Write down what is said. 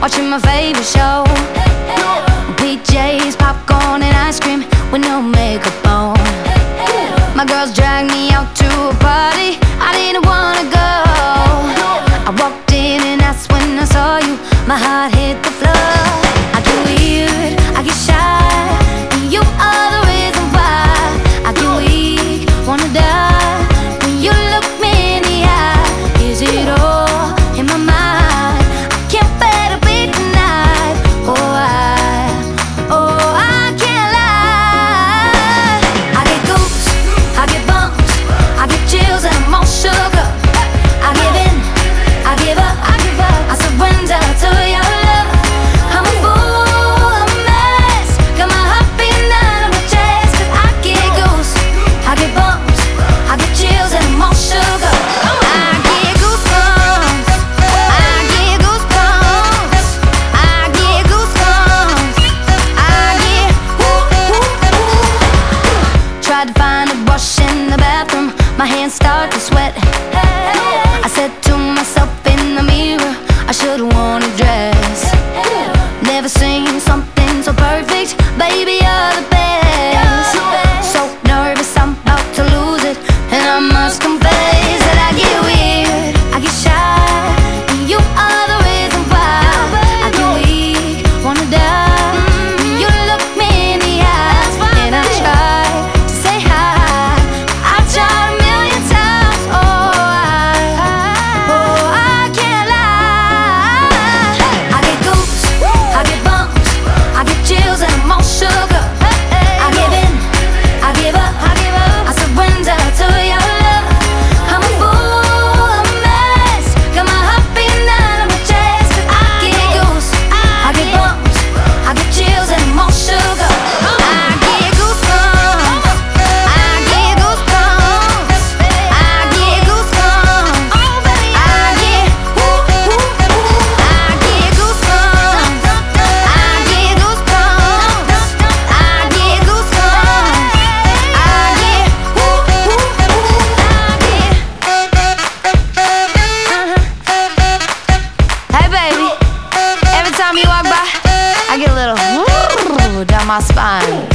watching my favorite show. PJs, popcorn, and ice cream with no makeup on. My girls dragged me out to a party I didn't wanna go. I walked My hands start to sweat. my spine.